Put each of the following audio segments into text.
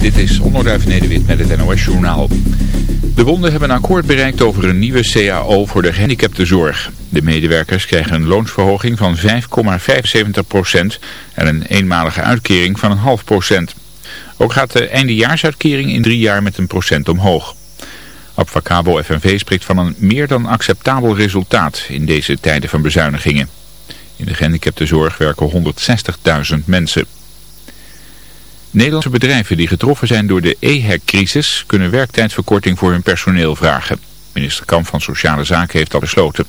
Dit is Onderduif Nederwit met het NOS Journaal. De bonden hebben een akkoord bereikt over een nieuwe CAO voor de gehandicaptenzorg. De medewerkers krijgen een loonsverhoging van 5,75% en een eenmalige uitkering van een half procent. Ook gaat de eindejaarsuitkering in drie jaar met een procent omhoog. Abfacabo FNV spreekt van een meer dan acceptabel resultaat in deze tijden van bezuinigingen. In de gehandicaptenzorg werken 160.000 mensen. Nederlandse bedrijven die getroffen zijn door de EHEC-crisis kunnen werktijdverkorting voor hun personeel vragen. Minister Kamp van Sociale Zaken heeft dat besloten.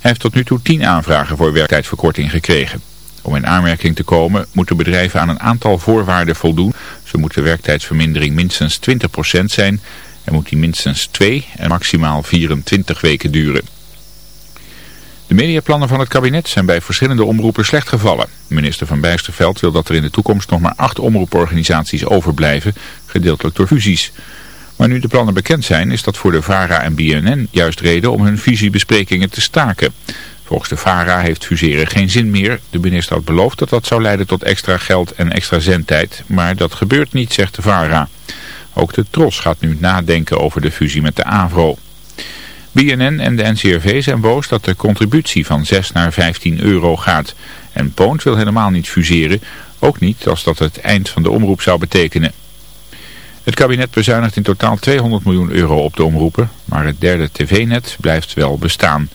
Hij heeft tot nu toe 10 aanvragen voor werktijdverkorting gekregen. Om in aanmerking te komen moeten bedrijven aan een aantal voorwaarden voldoen. Ze moeten werktijdsvermindering minstens 20% zijn en moet die minstens 2 en maximaal 24 weken duren. De mediaplannen van het kabinet zijn bij verschillende omroepen slecht gevallen. Minister van Bijsterveld wil dat er in de toekomst nog maar acht omroeporganisaties overblijven, gedeeltelijk door fusies. Maar nu de plannen bekend zijn, is dat voor de VARA en BNN juist reden om hun fusiebesprekingen te staken. Volgens de VARA heeft fuseren geen zin meer. De minister had beloofd dat dat zou leiden tot extra geld en extra zendtijd, maar dat gebeurt niet, zegt de VARA. Ook de TROS gaat nu nadenken over de fusie met de AVRO. BNN en de NCRV zijn boos dat de contributie van 6 naar 15 euro gaat. En Poont wil helemaal niet fuseren, ook niet als dat het eind van de omroep zou betekenen. Het kabinet bezuinigt in totaal 200 miljoen euro op de omroepen, maar het derde tv-net blijft wel bestaan.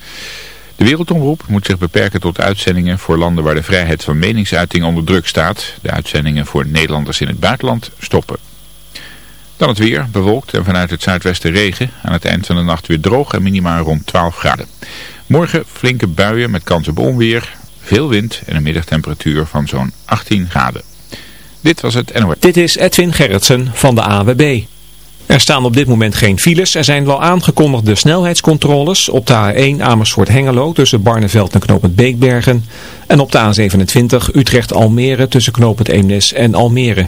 De wereldomroep moet zich beperken tot uitzendingen voor landen waar de vrijheid van meningsuiting onder druk staat. De uitzendingen voor Nederlanders in het buitenland stoppen. Dan het weer, bewolkt en vanuit het zuidwesten regen. Aan het eind van de nacht weer droog en minimaal rond 12 graden. Morgen flinke buien met kans op onweer, veel wind en een middagtemperatuur van zo'n 18 graden. Dit was het NOS. Dit is Edwin Gerritsen van de AWB. Er staan op dit moment geen files. Er zijn wel aangekondigde snelheidscontroles op de A1 Amersfoort-Hengelo tussen Barneveld en Knopend Beekbergen. En op de A27 Utrecht-Almere tussen Knopend Eemnes en Almere.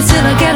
ZFM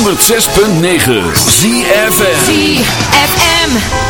106.9 ZFM ZFM.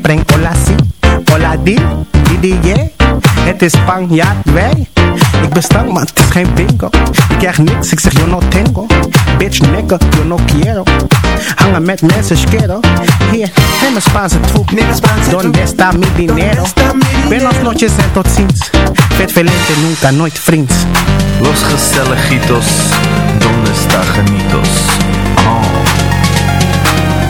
Preng, hola si. Hola di, di, di, yeah. Het is Spanjaard, wij. Ik ben stank, maar het is geen bingo. Ik krijg niks, ik zeg yo no tengo. Bitch, nigga, yo no quiero. Hangen met mensen, schero. Hier, neem een Spaanse troep. Donde está mi dinero? Donde? Buenos noches en tot ziens. Vet velente, nunca, nooit vriends. Los Gestelejitos, ¿dónde está Janitos? Oh.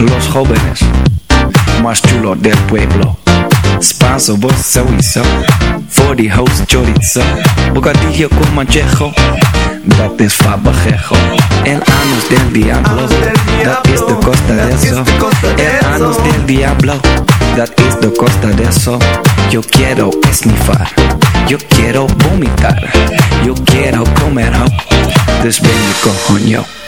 Los jóvenes más chulos del pueblo. Spanso, vos sowieso. Voor die host chorizo. Bocadillo con manchejo. Dat is fabajejo. El anus del diablo. Dat is de costa de eso. El anus del diablo. Dat is de costa de eso. Yo quiero esnifar. Yo quiero vomitar. Yo quiero comer ho. Dus ben je coño.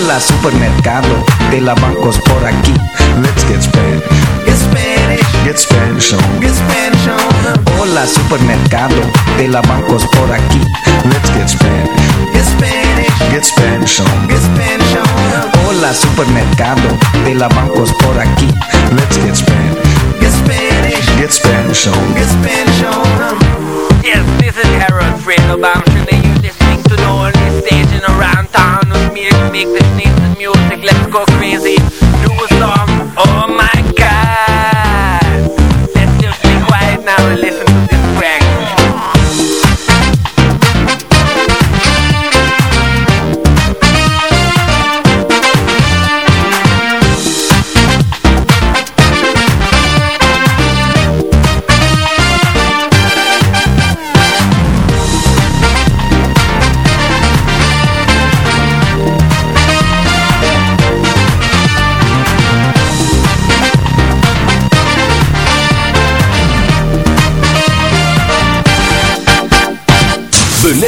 Hola, supermercado. De la bancos por aquí. Let's get Spanish. Get Spanish. Get Spanish on. Get Spanish on. Hola, supermercado. De la bancos por aquí. Let's get Spanish. Get Spanish. Get Spanish on. Get Spanish on. Hola, supermercado. De la bancos por aquí. Let's get Spanish. Get Spanish. Get Spanish on. Get Spanish on. Yes, this is Harold Fredo Bamshin and you're listening to the station around town with me to make this nice music. Let's go crazy. Do a song. Oh my god. Let's just be quiet now and listen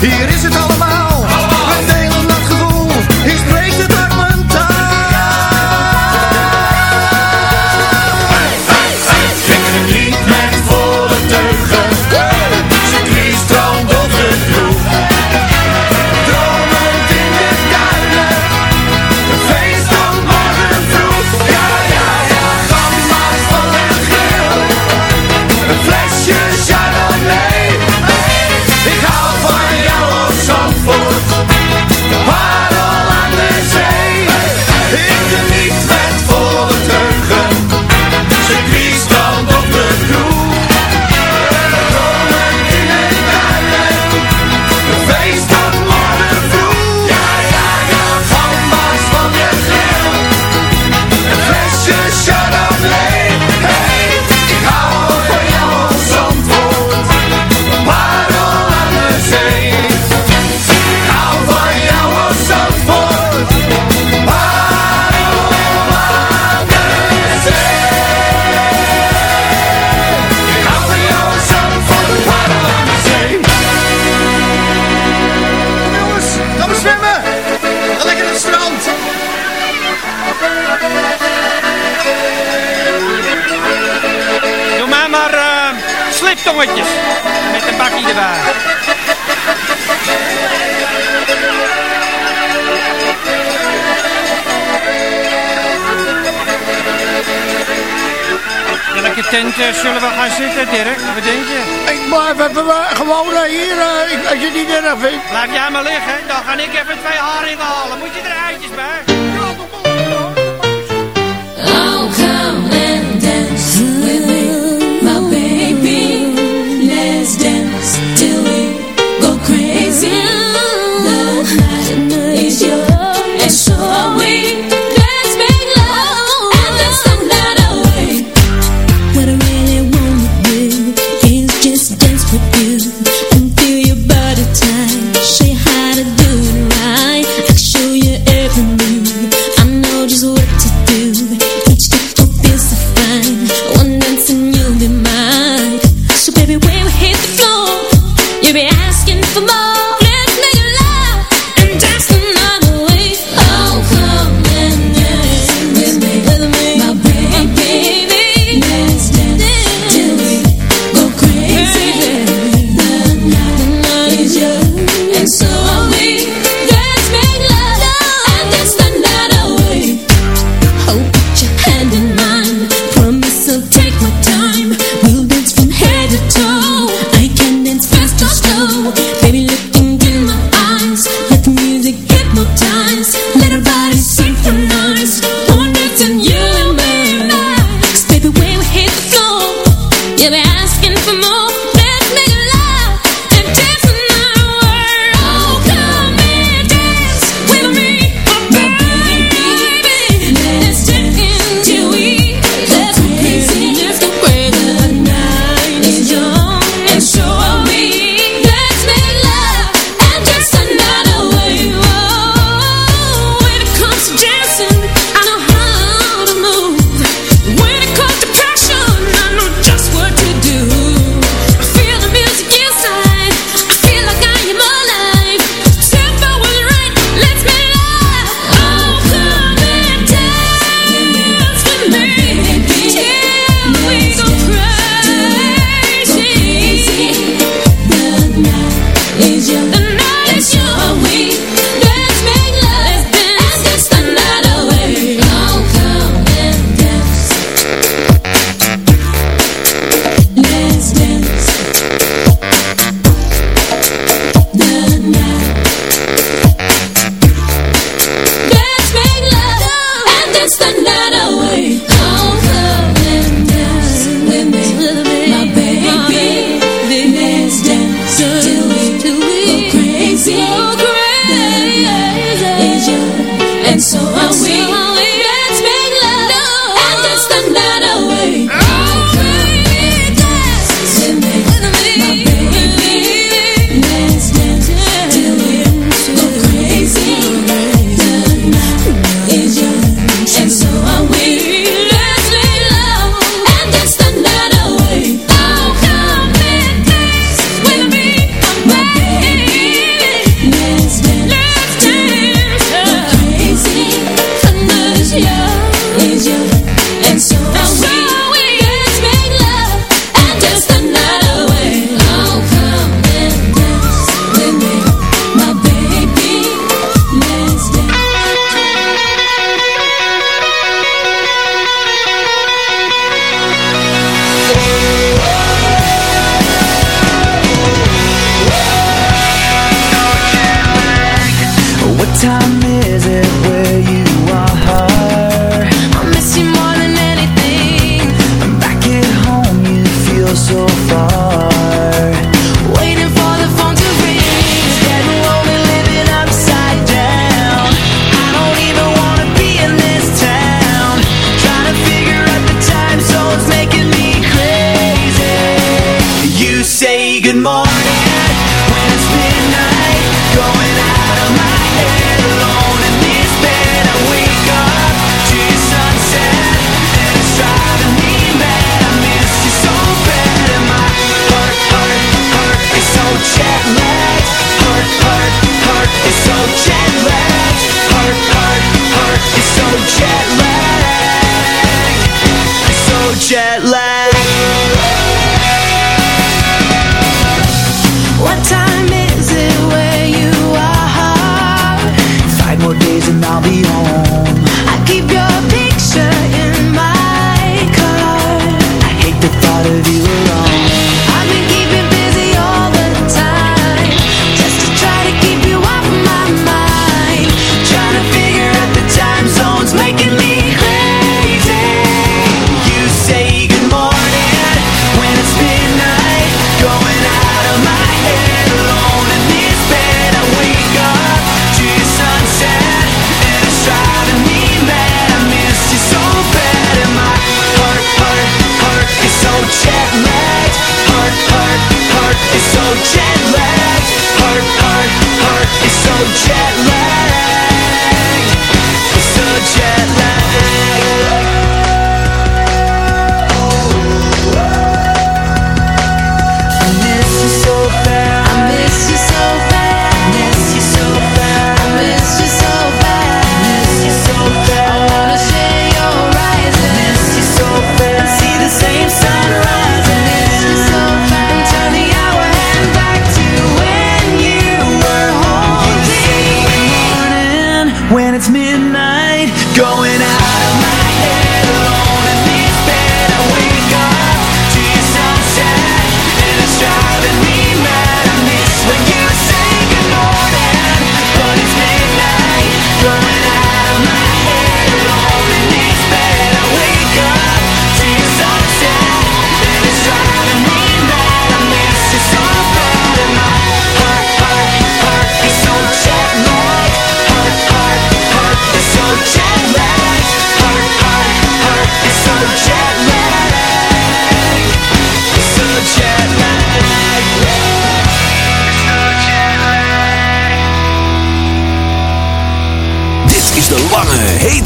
Hier is Kunnen we gaan zitten, direct? Wat denk je? Ik blijf even eh, gewoon eh, hier, eh, als je niet erg vindt. Laat jij maar liggen, dan ga ik even twee haringen halen. Moet je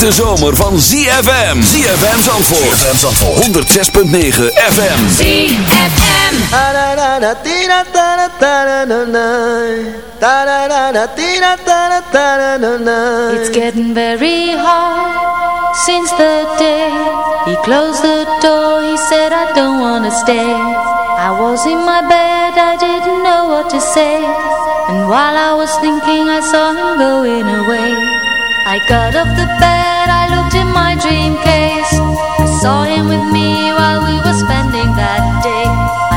hete zomer van ZFM. ZFM Zandvoort. ZFM Zandvoort. 106.9 FM. ZFM. It's getting very hard since the day he closed the door. He said I don't wanna stay. I was in my bed, I didn't know what to say. And while I was thinking I saw him going away. I got off the bed I looked in my dream case. I saw him with me while we were spending that day.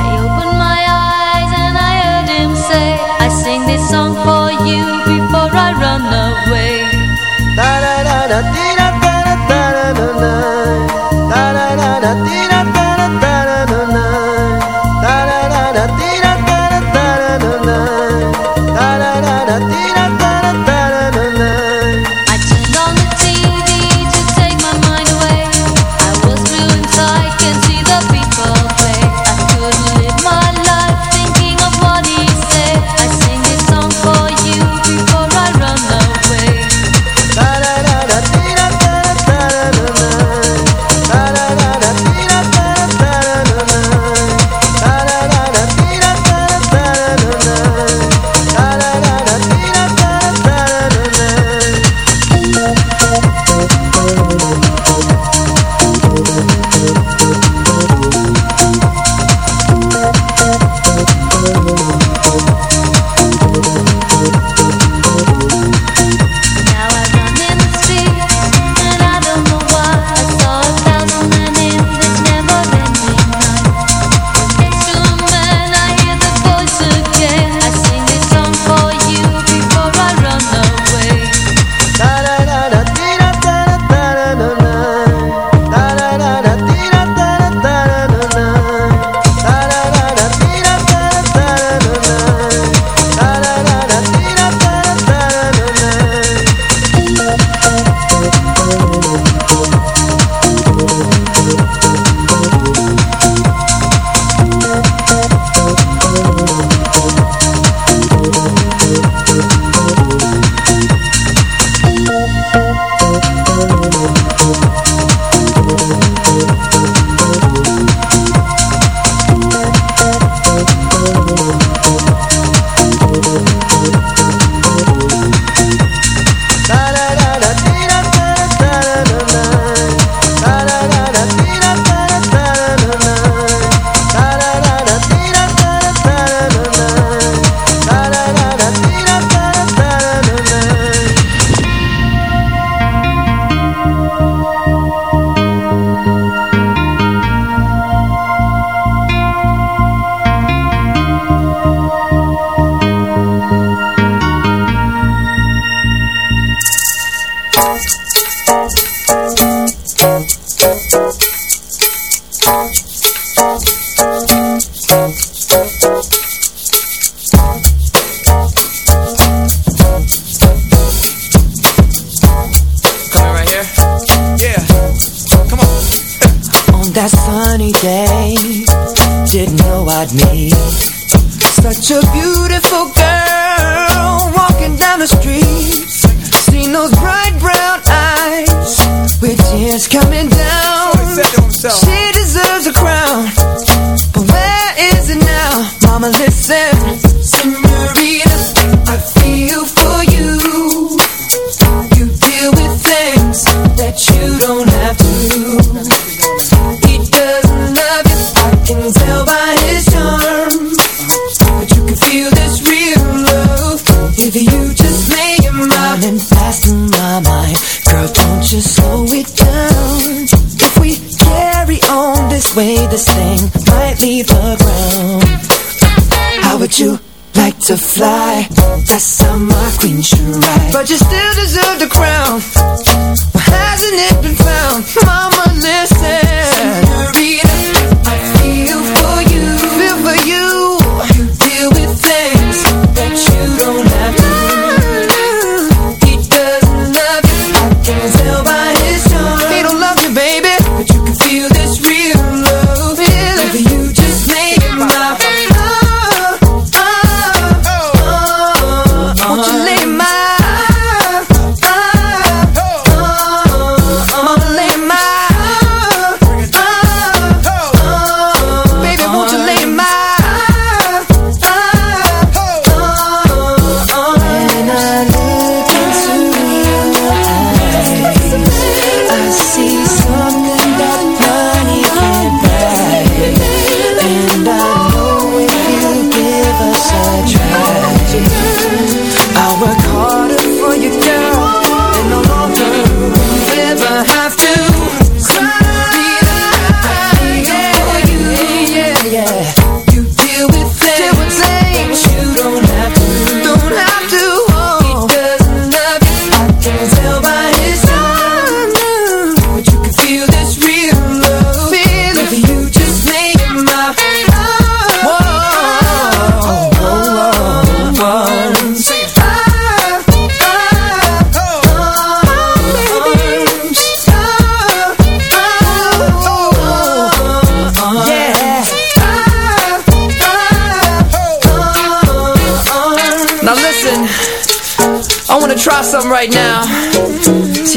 I opened my eyes and I heard him say, I sing this song for you before I run away. Da da da da dee.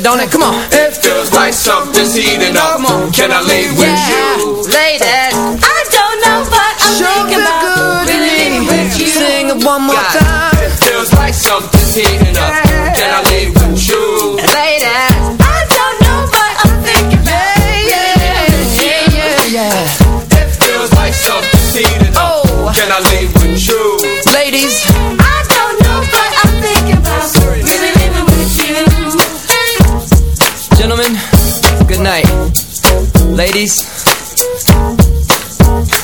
it, don't it? Come on. It feels like something's heating up. Come on. Can I lay with yeah, you? Lay that.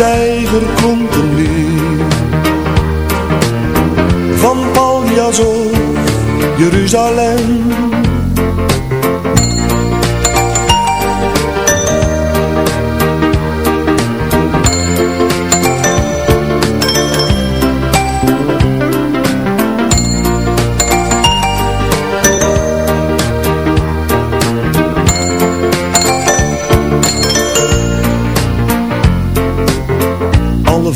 tijger komt een leer. Van Paljas Jeruzalem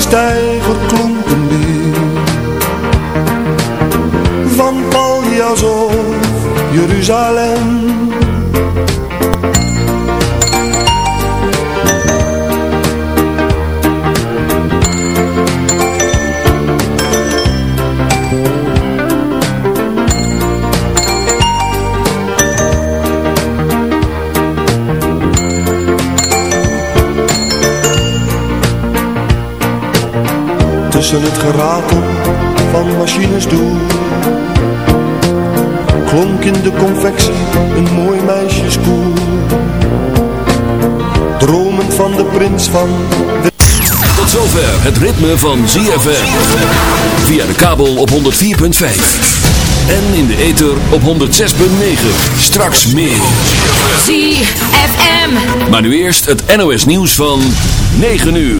Elke stijger klonk lied. Van Paljas of Jeruzalem. Tussen het geratel van machines door Klonk in de confectie een mooi meisjeskoer Dromend van de prins van de... Tot zover het ritme van ZFM. Via de kabel op 104.5. En in de ether op 106.9. Straks meer. ZFM. Maar nu eerst het NOS nieuws van 9 uur.